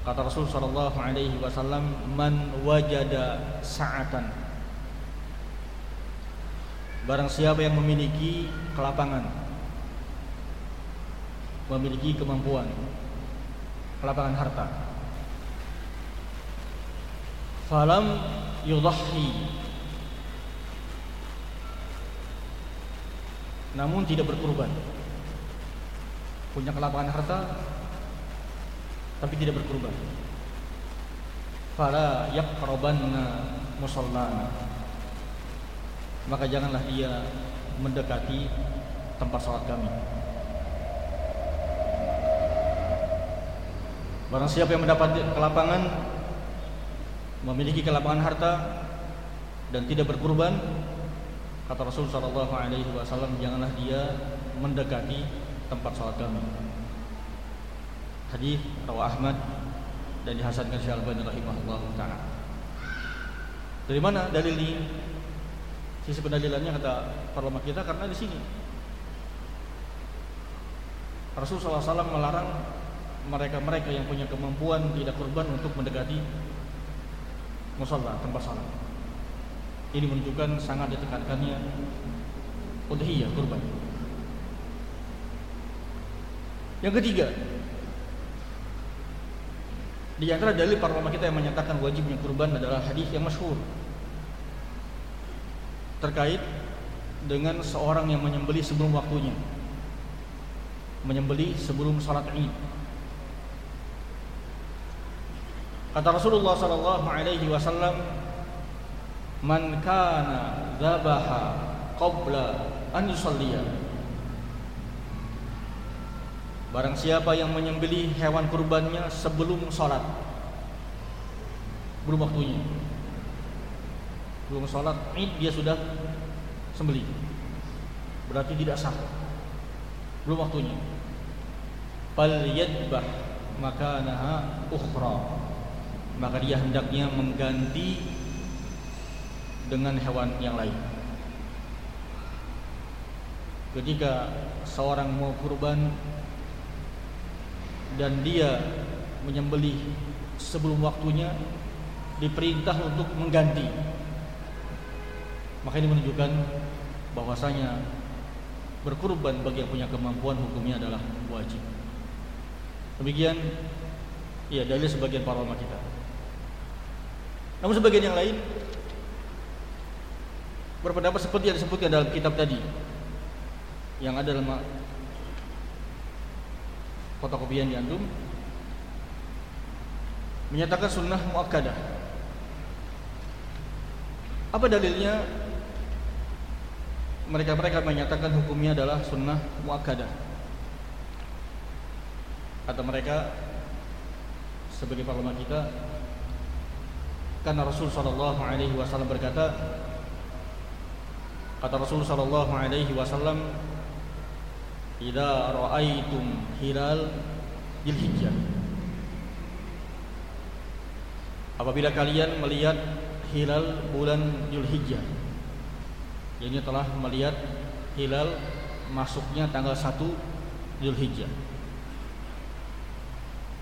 Kata Rasul sallallahu alaihi wasallam, "Man wajada sa'atan." Barang siapa yang memiliki kelapangan, memiliki kemampuan, kelapangan harta. Falam yudhhi namun tidak berkurban. Punya kelapangan harta tapi tidak berkurban. Fala yaqrabanna musallana. Maka janganlah dia mendekati tempat salat kami. Barang siapa yang mendapat kelapangan memiliki kelapangan harta dan tidak berkurban, kata Rasul sallallahu alaihi janganlah dia mendekati tempat salat kami. Hadis rawah Ahmad dan dihasankan Syekh Al-Albani rahimahullah taala. Dari mana dalil ini? Sisi pendalilannya kata para kita karena di sini Rasul SAW melarang mereka-mereka yang punya kemampuan tidak kurban untuk mendekati musola tempat salat. Ini menunjukkan sangat ditekankannya udhiyah kurban. Yang ketiga, di antara dalil para ulama kita yang menyatakan wajibnya kurban adalah hadis yang masyhur terkait dengan seorang yang menyembelih sebelum waktunya. Menyembelih sebelum salat Id. Kata Rasulullah sallallahu alaihi wasallam, "Man kana dzabaha qabla an yusalliya." Barang siapa yang menyembelih hewan kurbannya sebelum salat. Belum waktunya. Belum salat Id dia sudah sembelih. Berarti tidak sah. Belum waktunya. Fal yadbah makanaha ukhra maka dia hendaknya mengganti dengan hewan yang lain. Ketika seorang mau kurban dan dia menyembelih sebelum waktunya diperintah untuk mengganti. Maka ini menunjukkan bahwasanya berkurban bagi yang punya kemampuan hukumnya adalah wajib. Demikian ya dalil sebagian para ulama kita. Namun sebagian yang lain berpendapat seperti yang disebutkan dalam kitab tadi yang ada dalam fotokopian di antum menyatakan sunnah muakkadah. Apa dalilnya? Mereka-mereka menyatakan hukumnya adalah sunnah muakkadah. Kata mereka sebagai parlemen kita karena Rasul sallallahu alaihi wasallam berkata kata Rasul sallallahu alaihi wasallam "Idza ra'aitum hilal Dzulhijjah" Apabila kalian melihat hilal bulan Dzulhijjah ini telah melihat hilal masuknya tanggal 1 Dzulhijjah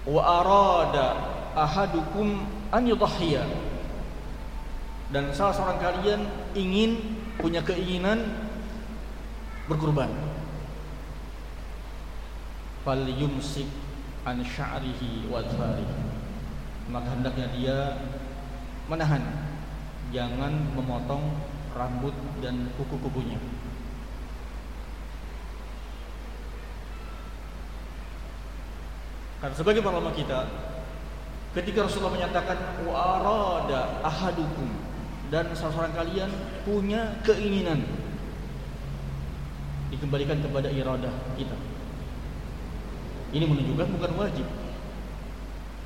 wa arada ahadukum an yudhhiya dan salah seorang kalian ingin punya keinginan berkurban fal yumsik an sya'rihi wa maka hendaknya dia menahan. Jangan memotong rambut dan kuku-kukunya. Karena sebagai ulama kita ketika Rasulullah menyatakan wa arada ahadukum dan salah seorang kalian punya keinginan dikembalikan kepada iradah kita. Ini menunjukkan bukan wajib.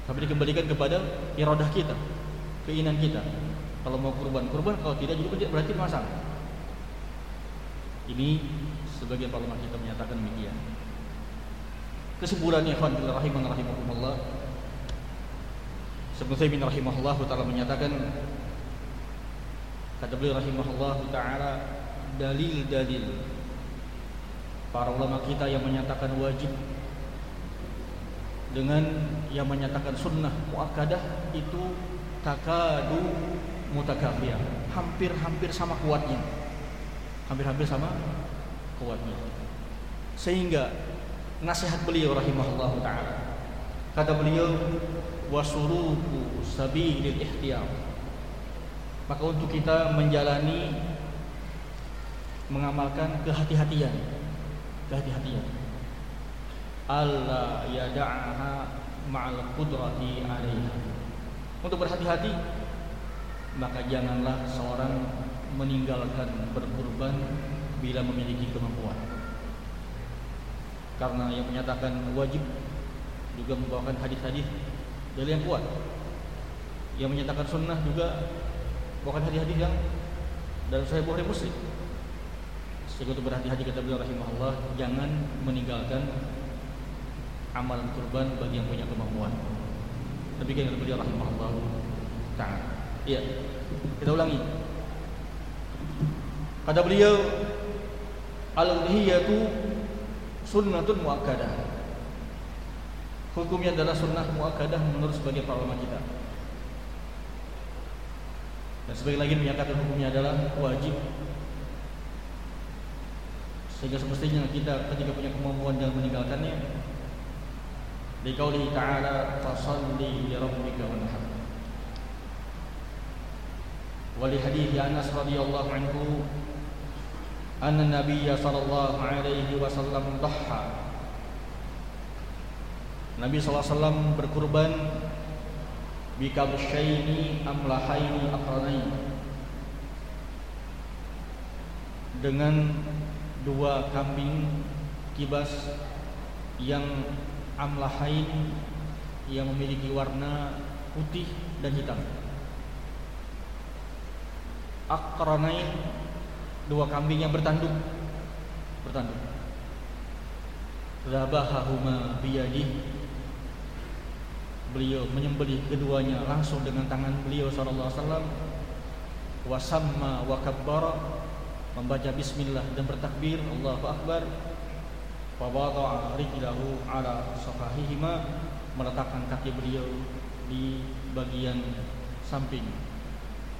Tapi dikembalikan kepada iradah kita, keinginan kita. Kalau mau kurban, kurban, kalau tidak juga berarti masalah. Ini sebagian ulama kita menyatakan demikian. Kesimpulannya, ikhwan fillah rahiman rahimakumullah. Ibnu Taimin rahimahullah taala menyatakan Kata beliau rahimahullah ta'ala Dalil-dalil Para ulama kita yang menyatakan wajib dengan yang menyatakan sunnah muakkadah itu takadu mutakafiyah hampir-hampir sama kuatnya. Hampir-hampir sama kuatnya. Sehingga nasihat beliau rahimahullah taala. Kata beliau wasuruku sabilil ihtiyar maka untuk kita menjalani mengamalkan kehati-hatian. Kehati-hatian alla yada'aha ma'al qudrati 'alaiha. Untuk berhati-hati maka janganlah seorang meninggalkan berkurban bila memiliki kemampuan. Karena yang menyatakan wajib juga membawakan hadis-hadis dari yang kuat. Yang menyatakan sunnah juga membawakan hadis-hadis yang dan saya Bukhari Muslim. Sehingga untuk berhati-hati kata beliau rahimahullah jangan meninggalkan amalan kurban bagi yang punya kemampuan. Demikian kata beliau rahimahullah taala. Iya. Kita ulangi. Kata beliau al-udhiyatu sunnatun muakkadah. Hukumnya adalah sunnah muakkadah menurut sebagian para ulama kita. Dan sebagian lagi menyatakan hukumnya adalah wajib sehingga semestinya kita ketika punya kemampuan jangan meninggalkannya لقوله تعالى فصل لربك وانحر ولحديث أنس رضي الله عنه أن النبي صلى الله عليه وسلم ضحى Nabi SAW berkurban Bikabsyaini amlahaini akranain Dengan dua kambing kibas yang amlahain yang memiliki warna putih dan hitam. Akranain dua kambing yang bertanduk bertanduk. Zabahahuma biyadih Beliau menyembelih keduanya langsung dengan tangan beliau sallallahu alaihi wasallam. Wasamma wa kabbara membaca bismillah dan bertakbir Allahu akbar Fawada'a rijlahu ala safahihima meletakkan kaki beliau di bagian samping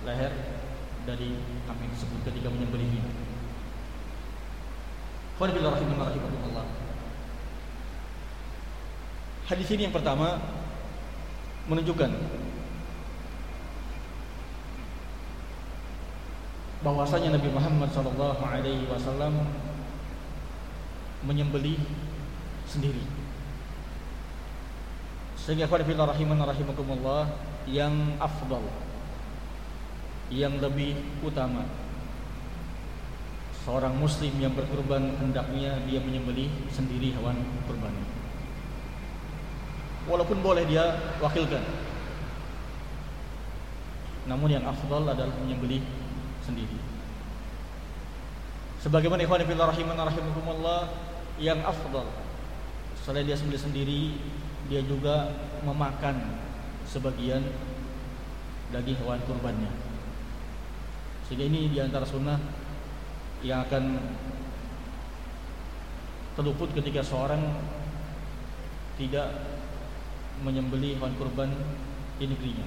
leher dari kambing tersebut ketika menyembelihnya. Bismillahirrahmanirrahim. Hadis ini yang pertama menunjukkan bahwasanya Nabi Muhammad sallallahu alaihi wasallam menyembelih sendiri. Sehingga pada filah rahiman rahimakumullah yang afdal yang lebih utama seorang muslim yang berkurban hendaknya dia menyembelih sendiri hewan kurban. Walaupun boleh dia wakilkan. Namun yang afdal adalah menyembelih sendiri. Sebagaimana ikhwan fillah rahiman rahimakumullah yang afdal. Selain dia sembelih sendiri dia juga memakan sebagian daging hewan kurbannya. Sehingga ini di antara sunnah yang akan terluput ketika seorang tidak menyembeli hewan kurban di negerinya.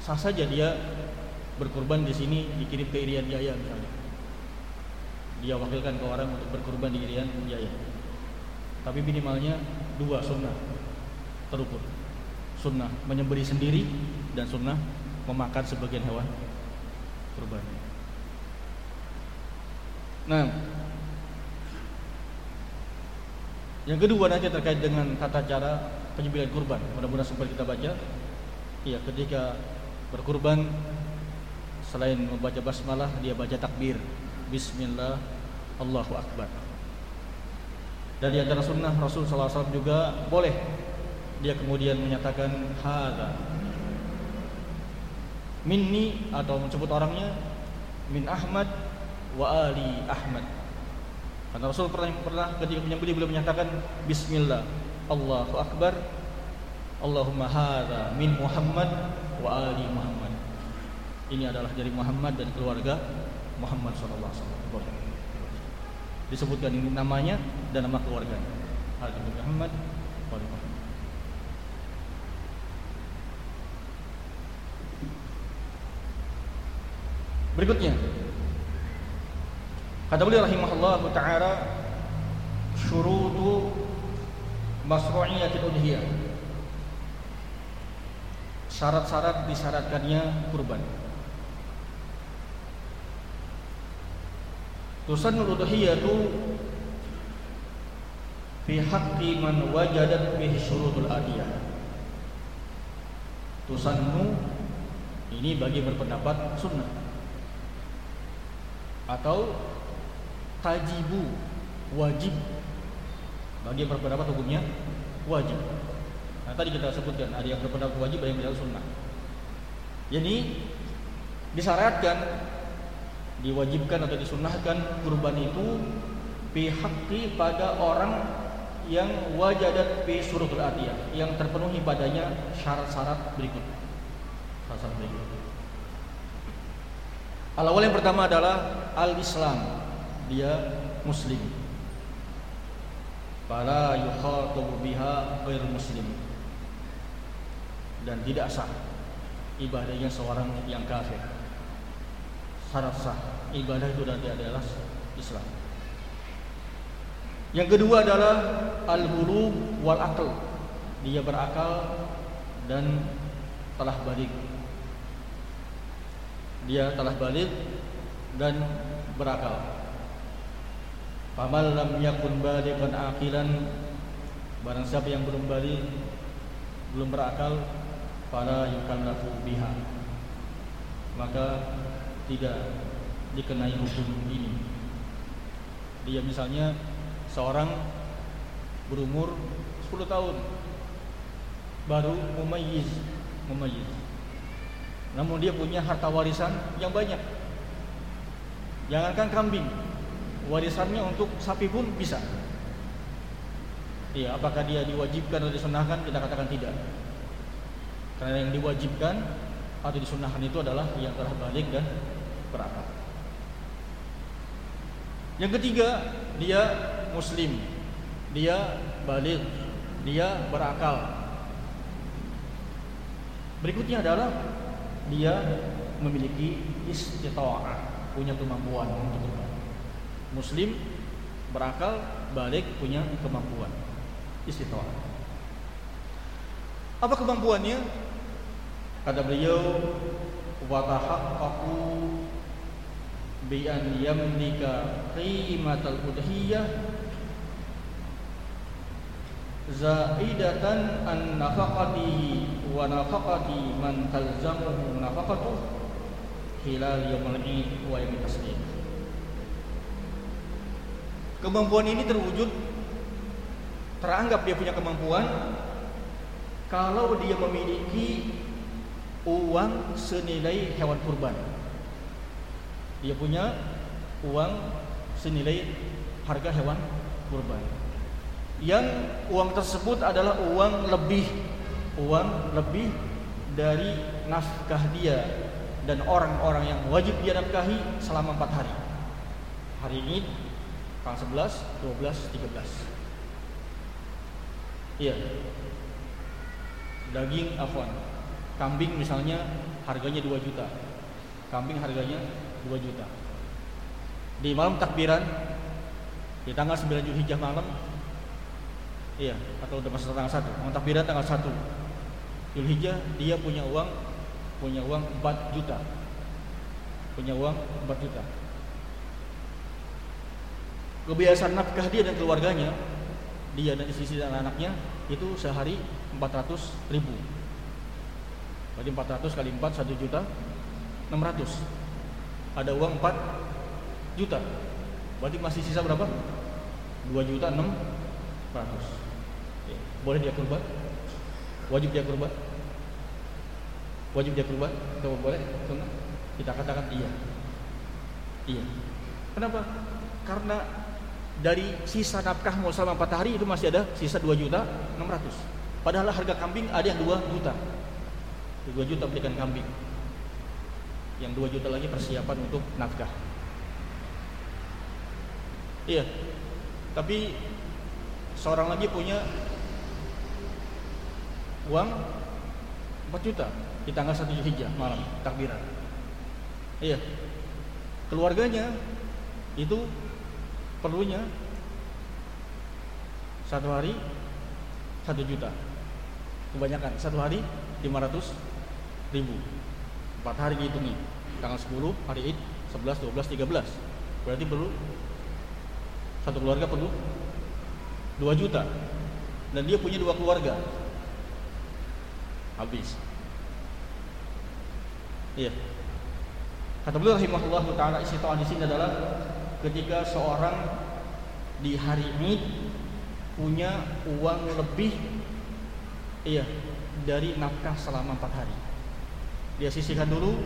Sah saja dia berkurban di sini dikirim ke Irian Jaya misalnya dia wakilkan ke orang untuk berkurban di Irian Jaya. Tapi minimalnya dua sunnah terukur. Sunnah menyembeli sendiri dan sunnah memakan sebagian hewan kurban. Nah, yang kedua nanti terkait dengan tata cara penyembelihan kurban. Mudah-mudahan sempat kita baca. Iya, ketika berkurban selain membaca basmalah dia baca takbir Bismillah Allahu Akbar. Dan di antara sunnah Rasul SAW juga boleh dia kemudian menyatakan hada minni atau menyebut orangnya min Ahmad wa ali Ahmad. Karena Rasul pernah, pernah ketika menyembelih beliau menyatakan Bismillah Allahu Akbar Allahumma hada min Muhammad wa ali Muhammad. Ini adalah dari Muhammad dan keluarga Muhammad sallallahu alaihi wasallam. Disebutkan ini namanya dan nama keluarganya. Haji Muhammad Berikutnya. Kata beliau rahimahullah taala syurutu masru'iyatil udhiyah. Syarat-syarat disyaratkannya kurban Tusannul udhiyatu fi haqqi man wajadat bihi syurutul adiyah. Tusannu ini bagi berpendapat sunnah atau tajibu wajib bagi yang berpendapat hukumnya wajib. Nah, tadi kita sebutkan ada yang berpendapat wajib, ada yang berpendapat sunnah. Jadi disyaratkan diwajibkan atau disunnahkan kurban itu pihakki pada orang yang wajadat fi surutul atiyah yang terpenuhi padanya syarat-syarat berikut. Syarat-syarat berikut. Al awal yang pertama adalah al-Islam. Dia muslim. Para yukhatabu biha ghair muslim. Dan tidak sah ibadahnya seorang yang kafir syarat sah ibadah itu dan adalah Islam. Yang kedua adalah al-hulub wal akal. Dia berakal dan telah balik. Dia telah balik dan berakal. Famal lam yakun balighan aqilan barang siapa yang belum balik belum berakal fala yukallafu biha. Maka tidak dikenai hukum ini. Dia misalnya seorang berumur 10 tahun baru mumayyiz, mumayyiz. Namun dia punya harta warisan yang banyak. Jangankan kambing, warisannya untuk sapi pun bisa. Iya, apakah dia diwajibkan atau disunahkan? Kita katakan tidak. Karena yang diwajibkan atau disunahkan itu adalah yang telah balik dan berakal. Yang ketiga, dia muslim. Dia balik, dia berakal. Berikutnya adalah dia memiliki istita'ah, punya kemampuan untuk berbuat. Muslim, berakal, balik, punya kemampuan. Istita'ah. Apa kemampuannya? Kata beliau, wa tahaqqaqu bi an yamlika qimatal udhiyah zaidatan an nafaqatihi wa nafaqati man talzamuhu nafaqatu hilal yaumul id wa Kemampuan ini terwujud teranggap dia punya kemampuan kalau dia memiliki uang senilai hewan kurban. Dia punya uang senilai harga hewan kurban. Yang uang tersebut adalah uang lebih uang lebih dari nafkah dia dan orang-orang yang wajib dia nafkahi selama empat hari. Hari ini tanggal 11, 12, 13. Iya. Daging afwan Kambing misalnya harganya 2 juta. Kambing harganya 2 juta. Di malam takbiran di tanggal 9 Zulhijjah malam iya atau udah masuk tanggal 1 malam takbiran tanggal 1 Zulhijjah dia punya uang punya uang 4 juta punya uang 4 juta kebiasaan nafkah dia dan keluarganya dia dan istri dan anaknya itu sehari 400 ribu Berarti 400 kali 4 1 juta 600. Ada uang 4 juta. Berarti masih sisa berapa? 2 juta 600. Ya. Boleh dia kurban? Wajib dia kurban? Wajib dia kurban? Atau boleh? Sunnah? Kita katakan iya. Iya. Kenapa? Karena dari sisa nafkah mau selama 4 hari itu masih ada sisa 2 juta 600. Padahal harga kambing ada yang 2 juta. 2 juta belikan kambing yang 2 juta lagi persiapan untuk nafkah Iya. Tapi seorang lagi punya uang 4 juta di tanggal 1 Hijjah malam takbiran. Iya. Keluarganya itu perlunya satu hari satu juta kebanyakan satu hari 500 ribu empat hari nih tanggal 10 hari Id 11 12 13 berarti perlu satu keluarga perlu 2 juta. Dan dia punya dua keluarga. Habis. Iya. Kata beliau rahimahullah taala isi di sini adalah ketika seorang di hari Id punya uang lebih iya dari nafkah selama empat hari dia sisihkan dulu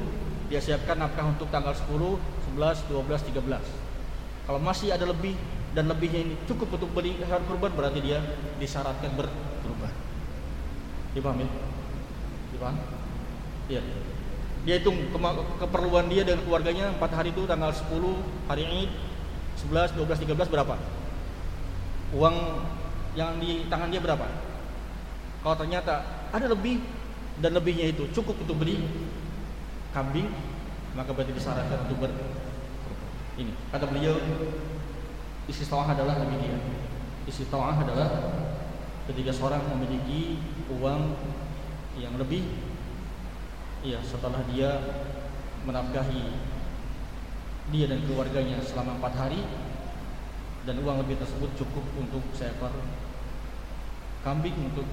dia siapkan nafkah untuk tanggal 10, 11, 12, 13 kalau masih ada lebih dan lebihnya ini cukup untuk beli hewan kurban berarti dia disyaratkan berkurban. Dipahami? Dipaham? Iya. Dia hitung ke keperluan dia dan keluarganya 4 hari itu tanggal 10 hari Id 11, 12, 13 berapa? Uang yang di tangan dia berapa? Kalau ternyata ada lebih dan lebihnya itu cukup untuk beli kambing, maka berarti disyaratkan untuk ber ini. Kata beliau Istitawah adalah demikian. Istitawah adalah ketika seorang memiliki uang yang lebih ya setelah dia menafkahi dia dan keluarganya selama empat hari dan uang lebih tersebut cukup untuk seekor kambing untuk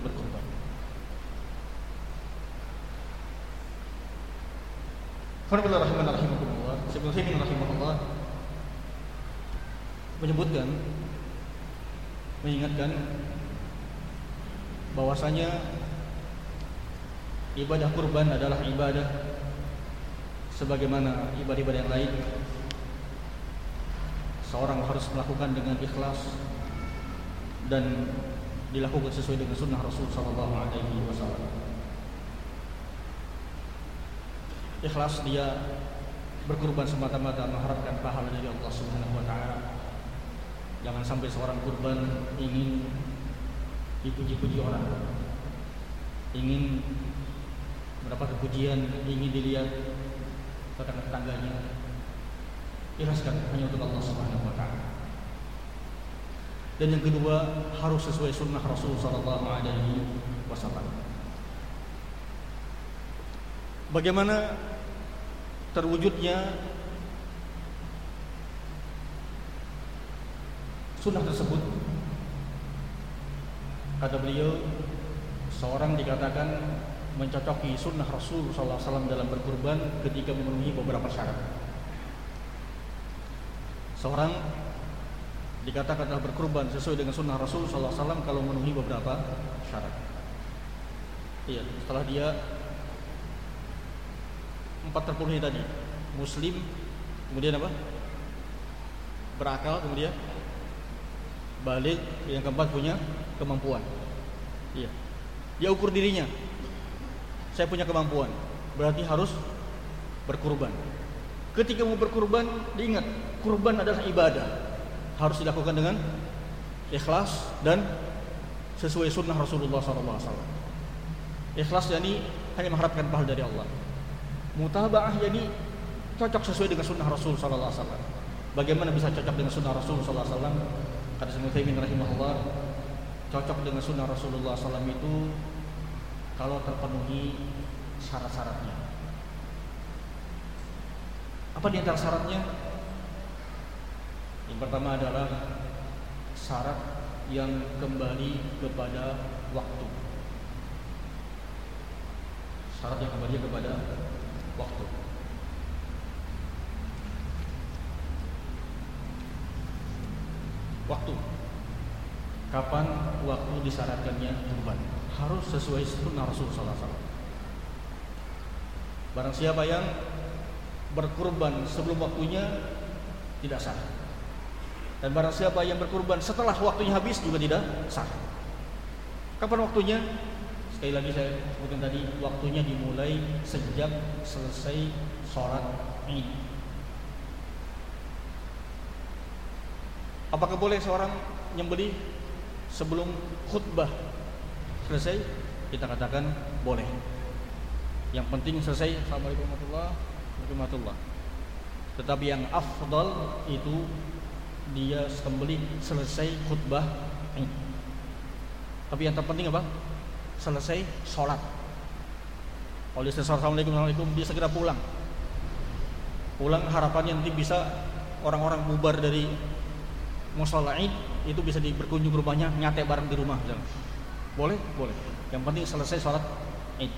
menyebutkan mengingatkan bahwasanya ibadah kurban adalah ibadah sebagaimana ibadah-ibadah yang lain. Seorang harus melakukan dengan ikhlas dan dilakukan sesuai dengan sunnah Rasul Sallallahu Alaihi Wasallam. Ikhlas dia berkurban semata-mata mengharapkan pahala dari Allah Subhanahu Wa Taala Jangan sampai seorang kurban ingin dipuji-puji orang Ingin mendapat pujian, ingin dilihat tetangga-tetangganya Ikhlaskan hanya untuk Allah Subhanahu wa taala. Dan yang kedua harus sesuai sunnah Rasul sallallahu alaihi wasallam. Bagaimana terwujudnya sunnah tersebut? Kata beliau seorang dikatakan mencocoki sunnah Rasul SAW dalam berkurban ketika memenuhi beberapa syarat. Seorang dikatakan telah berkurban sesuai dengan sunnah Rasul SAW kalau memenuhi beberapa syarat. Iya setelah dia empat terpenuhi tadi. Muslim kemudian apa? Berakal kemudian balik yang keempat punya kemampuan. Iya. Dia ukur dirinya. Saya punya kemampuan. Berarti harus berkurban. Ketika mau berkurban diingat kurban adalah ibadah. Harus dilakukan dengan ikhlas dan sesuai sunnah Rasulullah SAW ikhlas jadi hanya mengharapkan pahala dari Allah mutabaah jadi cocok sesuai dengan sunnah Rasul SAW bagaimana bisa cocok dengan sunnah Rasul SAW kata Syekh Utsaimin rahimahullah cocok dengan sunnah Rasulullah SAW itu kalau terpenuhi syarat-syaratnya. Apa di antara syaratnya? Yang pertama adalah syarat yang kembali kepada waktu. Syarat yang kembali kepada waktu. waktu. Kapan waktu disyaratkannya? Kurban harus sesuai sunnah Rasul SAW barang siapa yang berkurban sebelum waktunya tidak sah. Dan barang siapa yang berkurban setelah waktunya habis juga tidak sah. Kapan waktunya sekali lagi saya sebutkan tadi waktunya dimulai sejak selesai sholat id Apakah boleh seorang nyembelih sebelum khutbah selesai? Kita katakan boleh. Yang penting selesai. Assalamualaikum warahmatullahi wabarakatuh. Tetapi yang afdal itu dia sembelih selesai khutbah Tapi yang terpenting apa? Selesai sholat. Oleh Assalamualaikum Assalamualaikum dia segera pulang. Pulang harapannya nanti bisa orang-orang bubar dari musola itu bisa di berkunjung ke rumahnya nyate bareng di rumah. Boleh? Boleh. Yang penting selesai sholat Id.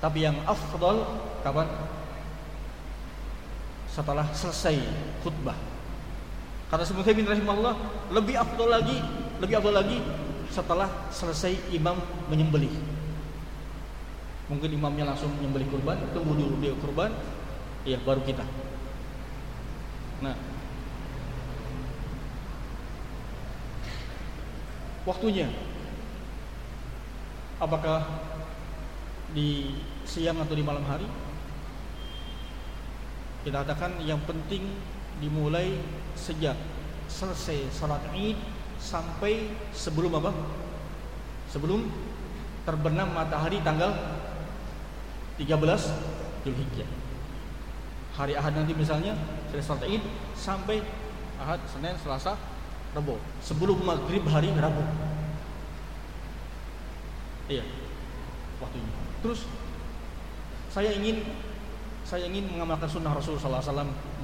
Tapi yang afdal kapan? Setelah selesai khutbah. Kata Syekh bin rahimahullah, lebih afdal lagi, lebih afdal lagi setelah selesai imam menyembelih. Mungkin imamnya langsung menyembelih kurban, tunggu dulu dia kurban, ya baru kita. Nah, waktunya apakah di siang atau di malam hari kita katakan yang penting dimulai sejak selesai salat Id sampai sebelum apa? Sebelum terbenam matahari tanggal 13 Zulhijjah. Hari Ahad nanti misalnya selesai salat Id sampai Ahad, Senin, Selasa, Rabu sebelum maghrib hari Rabu iya waktunya terus saya ingin saya ingin mengamalkan sunnah Rasul SAW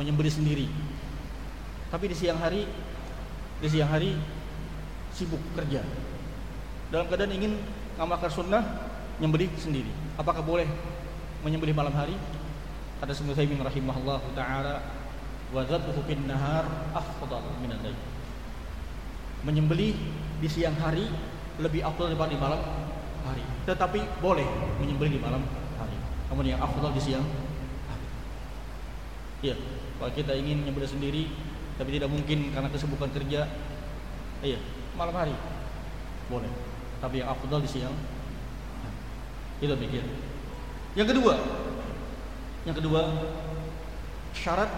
menyembeli sendiri tapi di siang hari di siang hari sibuk kerja dalam keadaan ingin mengamalkan sunnah menyembeli sendiri apakah boleh menyembeli malam hari ada sebut saya rahimahullah taala wa dzatuhu fin nahar afdal min al menyembelih di siang hari lebih afdal daripada di malam hari. Tetapi boleh menyembelih di malam hari. Namun yang afdal di siang hari. Iya, kalau kita ingin menyembelih sendiri tapi tidak mungkin karena kesibukan kerja, iya, malam hari boleh. Tapi yang afdal di siang. Itu demikian. Yang kedua, yang kedua syarat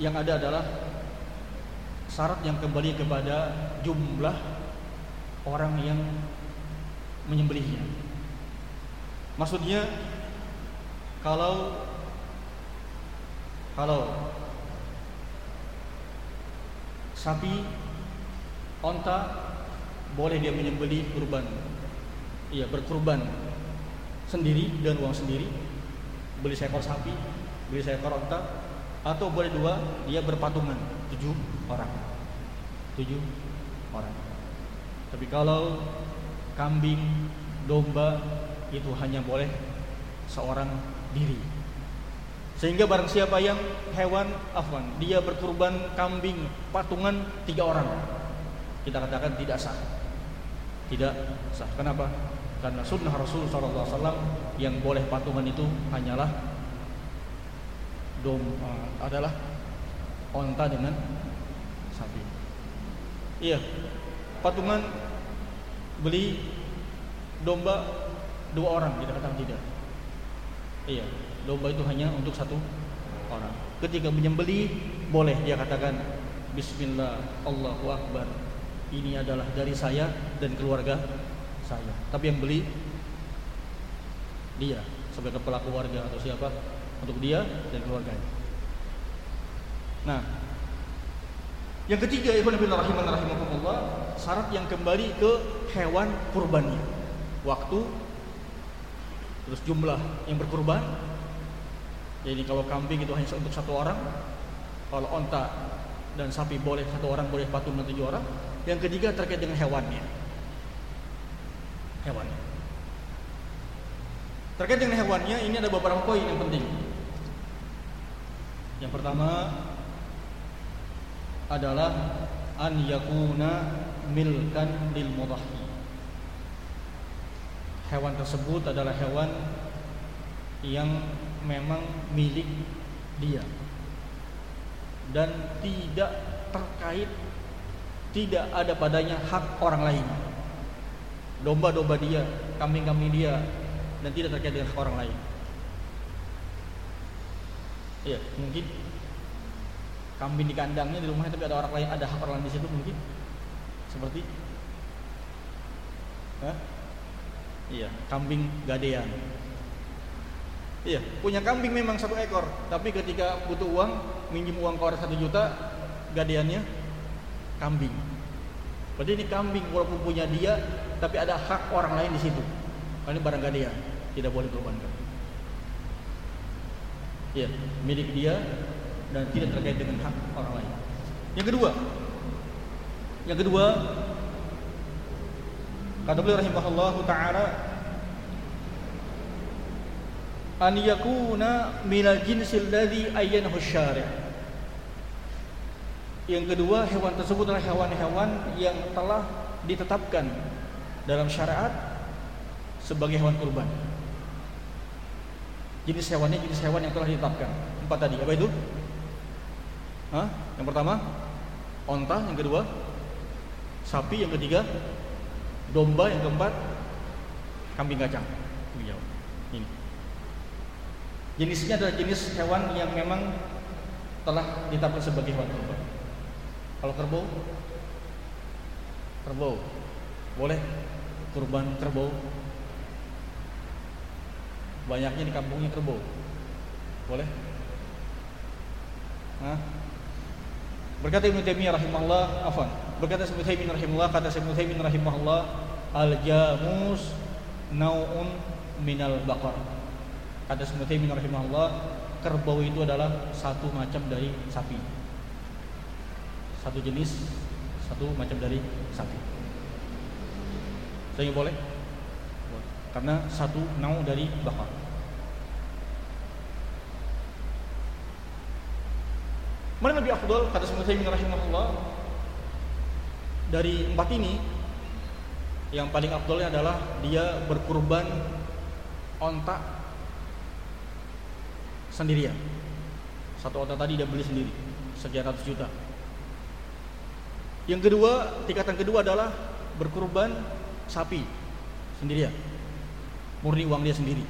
yang ada adalah syarat yang kembali kepada jumlah orang yang menyembelihnya. Maksudnya kalau kalau sapi onta boleh dia menyembelih kurban. Iya, berkurban. Sendiri dan uang sendiri. Beli seekor sapi, beli seekor onta atau boleh dua dia berpatungan. Tujuh orang. Tujuh orang. Tapi kalau kambing domba itu hanya boleh seorang diri. Sehingga barang siapa yang hewan afwan dia berkurban kambing patungan tiga orang. Kita katakan tidak sah tidak sah kenapa karena sunnah Rasul SAW yang boleh patungan itu hanyalah dom uh, adalah onta dengan sapi. Iya, patungan beli domba dua orang kita katakan tidak. Iya, domba itu hanya untuk satu orang. Ketika menyembeli boleh dia katakan Bismillah Allahu Akbar. Ini adalah dari saya dan keluarga saya. Tapi yang beli dia sebagai kepala keluarga atau siapa untuk dia dan keluarganya. Nah, yang ketiga, Ibnu bin Rahiman rahimahullah, syarat yang kembali ke hewan kurbannya. Waktu terus jumlah yang berkurban. Jadi kalau kambing itu hanya untuk satu orang, kalau onta dan sapi boleh satu orang, boleh patungan tujuh orang. Yang ketiga terkait dengan hewannya. Hewannya. Terkait dengan hewannya, ini ada beberapa poin yang penting. Yang pertama, adalah an yakuna milkan lil mudahhi. Hewan tersebut adalah hewan yang memang milik dia dan tidak terkait tidak ada padanya hak orang lain. Domba-domba dia, kambing-kambing dia dan tidak terkait dengan hak orang lain. Ya, mungkin kambing di kandangnya di rumahnya tapi ada orang lain ada hak orang lain di situ mungkin seperti Hah? iya kambing gadean iya punya kambing memang satu ekor tapi ketika butuh uang minjem uang ke orang satu juta gadeannya kambing. Berarti ini kambing walaupun punya dia tapi ada hak orang lain di situ. Karena ini barang gadean tidak boleh dikorbankan. Iya milik dia dan tidak terkait dengan hak orang lain. Yang kedua, yang kedua, kata beliau rahimahullah taala an yakuna minal jinsil ladzi ayyanahu Yang kedua, hewan tersebut adalah hewan-hewan yang telah ditetapkan dalam syariat sebagai hewan kurban. Jenis hewannya jenis hewan yang telah ditetapkan. Empat tadi, apa itu? Hah? Yang pertama onta, yang kedua sapi, yang ketiga domba, yang keempat kambing kacang. Ini. Jenisnya adalah jenis hewan yang memang telah ditetapkan sebagai hewan kurban. Kalau kerbau, kerbau boleh kurban kerbau. Banyaknya di kampungnya kerbau. Boleh? Hah? Berkata Ibnu Taimiyah rahimahullah, afan. Berkata Ibnu Taimiyah rahimahullah, kata Ibnu Taimiyah rahimahullah, al-jamus nau'un minal baqar. Kata Ibnu Taimiyah rahimahullah, kerbau itu adalah satu macam dari sapi. Satu jenis, satu macam dari sapi. Saya boleh? Karena satu nau dari bakar. Mana lebih afdol kata Syekh Utsaimin rahimahullah dari empat ini yang paling afdolnya adalah dia berkurban ontak sendirian. Satu ontak tadi dia beli sendiri sekian ratus juta. Yang kedua, tingkatan kedua adalah berkurban sapi sendirian. Murni uang dia sendiri.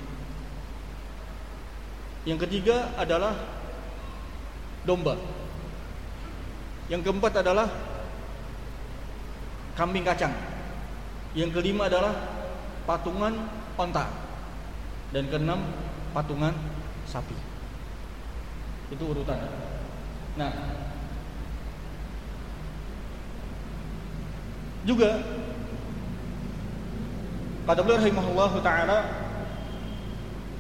Yang ketiga adalah domba yang keempat adalah kambing kacang. Yang kelima adalah patungan onta. Dan keenam patungan sapi. Itu urutan. Nah, juga kata beliau rahimahullah taala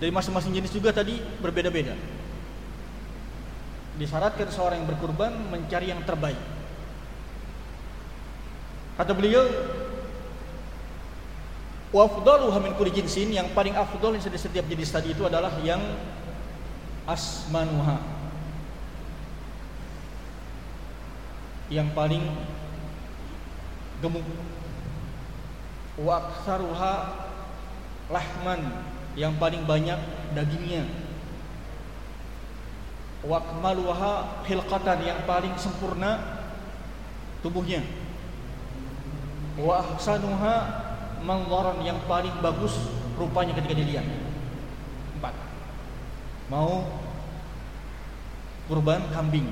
dari masing-masing jenis juga tadi berbeda-beda disyaratkan seorang yang berkurban mencari yang terbaik. Kata beliau, wafdaluha min kulli jinsin yang paling afdal dari setiap jenis tadi itu adalah yang asmanuha. Yang paling gemuk. Wa aktsaruha lahman yang paling banyak dagingnya. Wakmaluha hilqatan yang paling sempurna tubuhnya. Wa manzaran yang paling bagus rupanya ketika dilihat. Empat. Mau kurban kambing.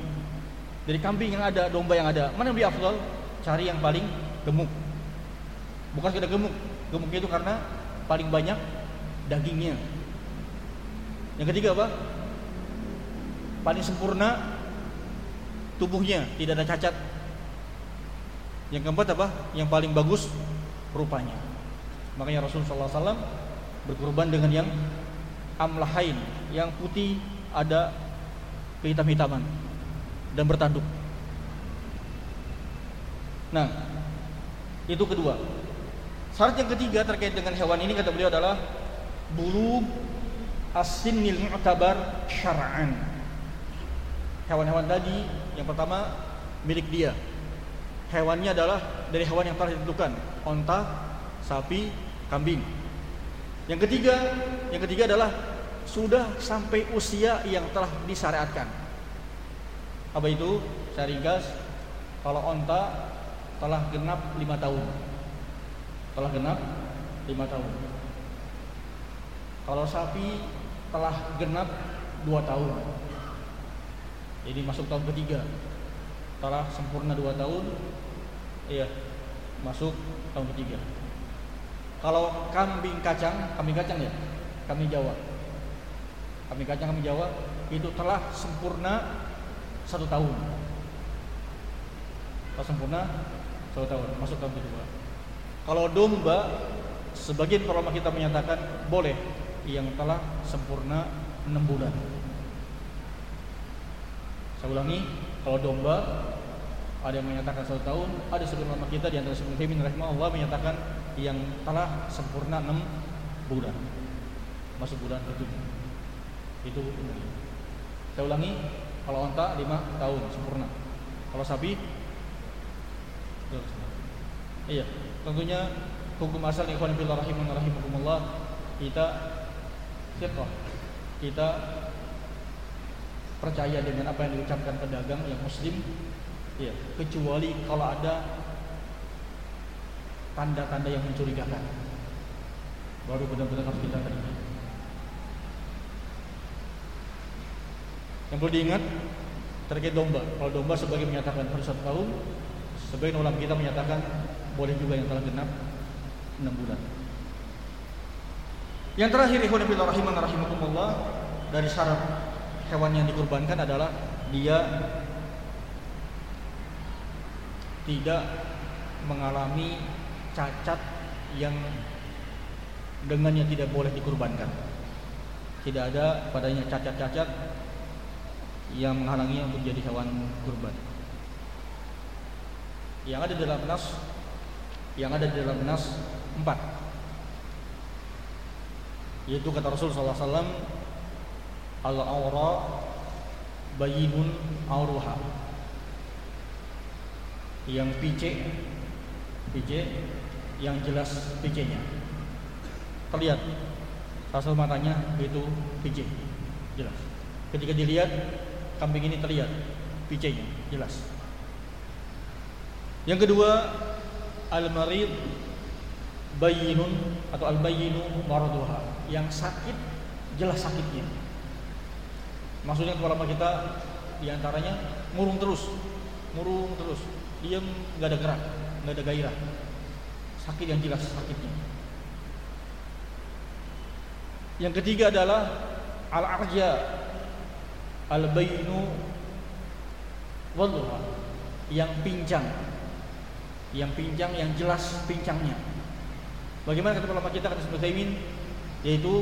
Dari kambing yang ada domba yang ada mana yang lebih afdal cari yang paling gemuk bukan sekedar gemuk gemuknya itu karena paling banyak dagingnya yang ketiga apa paling sempurna tubuhnya, tidak ada cacat. Yang keempat apa? Yang paling bagus rupanya. Makanya Rasulullah SAW berkurban dengan yang amlahain, yang putih ada kehitam-hitaman dan bertanduk. Nah, itu kedua. Syarat yang ketiga terkait dengan hewan ini kata beliau adalah bulu asinil mu'tabar syar'an hewan-hewan tadi yang pertama milik dia. Hewannya adalah dari hewan yang telah ditentukan, onta, sapi, kambing. Yang ketiga, yang ketiga adalah sudah sampai usia yang telah disyariatkan. Apa itu? Saya ringkas. Kalau onta telah genap lima tahun. Telah genap lima tahun. Kalau sapi telah genap dua tahun. Ini masuk tahun ketiga. Setelah sempurna dua tahun, iya masuk tahun ketiga. Kalau kambing kacang, kambing kacang ya, kambing Jawa. Kambing kacang kambing Jawa itu telah sempurna satu tahun. Telah sempurna satu tahun, masuk tahun kedua. Kalau domba, sebagian ulama kita menyatakan boleh yang telah sempurna enam bulan. Saya ulangi, kalau domba ada yang menyatakan satu tahun, ada sebagian ulama kita di antara sebelum Taimin rahimahullah menyatakan yang telah sempurna enam bulan, masuk bulan ketujuh. Itu. Saya ulangi, kalau onta lima tahun sempurna. Kalau sapi, iya, tentunya hukum asal ikhwan fillah rahimun rahimakumullah kita fiqh kita percaya dengan apa yang diucapkan pedagang yang muslim ya kecuali kalau ada tanda-tanda yang mencurigakan. Baru benar-benar harus kita terima. Yang perlu diingat terkait domba. Kalau domba sebagai menyatakan harus satu tahun sebagian ulama kita menyatakan boleh juga yang telah genap enam bulan yang terakhir ikhwan fillah rahiman rahimakumullah dari syarat hewan yang dikurbankan adalah dia tidak mengalami cacat yang dengannya tidak boleh dikurbankan. Tidak ada padanya cacat-cacat yang menghalangi untuk jadi hewan kurban. Yang ada di dalam nas yang ada di dalam nas empat. Yaitu kata Rasul sallallahu alaihi wasallam al-awra bayinun auruha yang pice pice yang jelas picenya terlihat hasil matanya itu pice jelas. Ketika dilihat kambing ini terlihat picenya jelas yang kedua al-marid bayinun atau al-bayinu maraduha yang sakit jelas sakitnya. Maksudnya kepala kita di antaranya murung terus, murung terus, diam nggak ada gerak, nggak ada gairah, sakit yang jelas sakitnya. Yang ketiga adalah al-arja al-bainu wadhuha yang pincang yang pincang yang jelas pincangnya. Bagaimana kata ulama kita kata Ibnu yaitu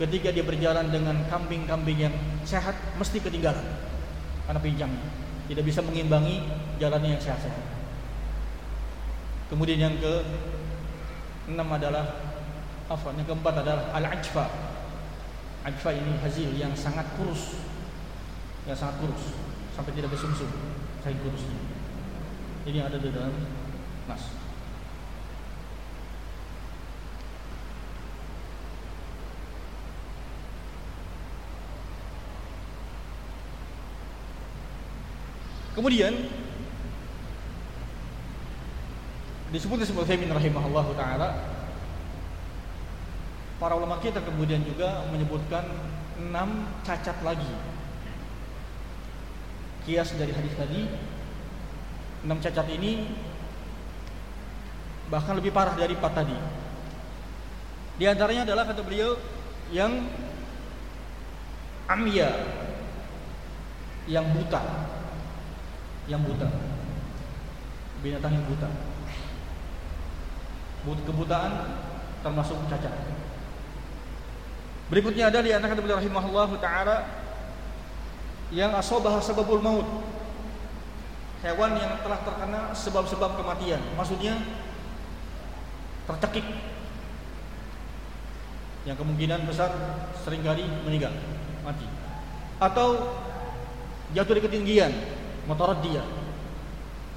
ketika dia berjalan dengan kambing-kambing yang sehat mesti ketinggalan karena pinjangnya tidak bisa mengimbangi jalannya yang sehat-sehat. Kemudian yang ke enam adalah apa yang keempat adalah al-ajfa. Ajfa ini hasil yang sangat kurus. Yang sangat kurus. Sampai tidak bersumsum. Saking kurusnya. Ini yang ada di dalam nas Kemudian disebut disebut Utsaimin rahimahullah taala para ulama kita kemudian juga menyebutkan enam cacat lagi. Kias dari hadis tadi enam cacat ini bahkan lebih parah dari empat tadi. Di antaranya adalah kata beliau yang amya yang buta yang buta binatang yang buta. Kebutaan termasuk cacat. Berikutnya ada di antara beliau rahimahullah taala yang asobah sebabul maut. Hewan yang telah terkena sebab-sebab kematian. Maksudnya tercekik. Yang kemungkinan besar sering kali meninggal mati. Atau jatuh di ketinggian motorot dia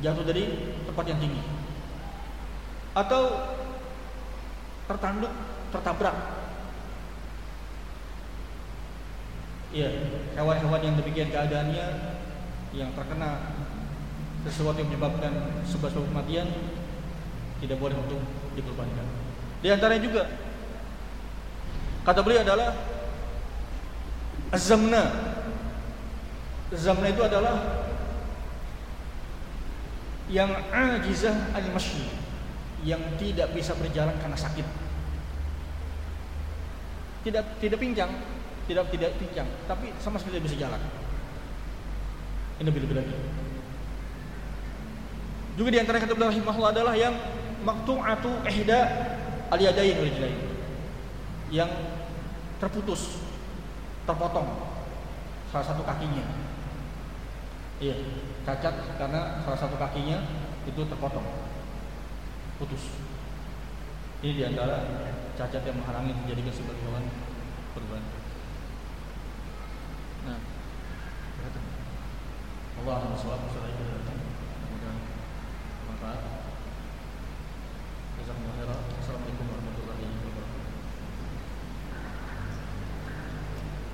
jatuh dari tempat yang tinggi. Atau tertanduk tertabrak. Iya, hewan-hewan yang demikian keadaannya yang terkena sesuatu yang menyebabkan sebab-sebab kematian tidak boleh untuk dikorbankan. Di antaranya juga kata beliau adalah azamna Zamna itu adalah yang ajizah al yang tidak bisa berjalan karena sakit. Tidak tidak pincang, tidak tidak pincang, tapi sama sekali tidak bisa jalan. Ini lebih lagi. Juga di antara kata beliau rahimahullah adalah yang atau ihda al-yadain Yang terputus, terpotong salah satu kakinya. Iya, cacat karena salah satu kakinya itu terpotong, putus. Ini di antara cacat yang menghalangi menjadikan sebagai hewan kurban. Nah, Allah SWT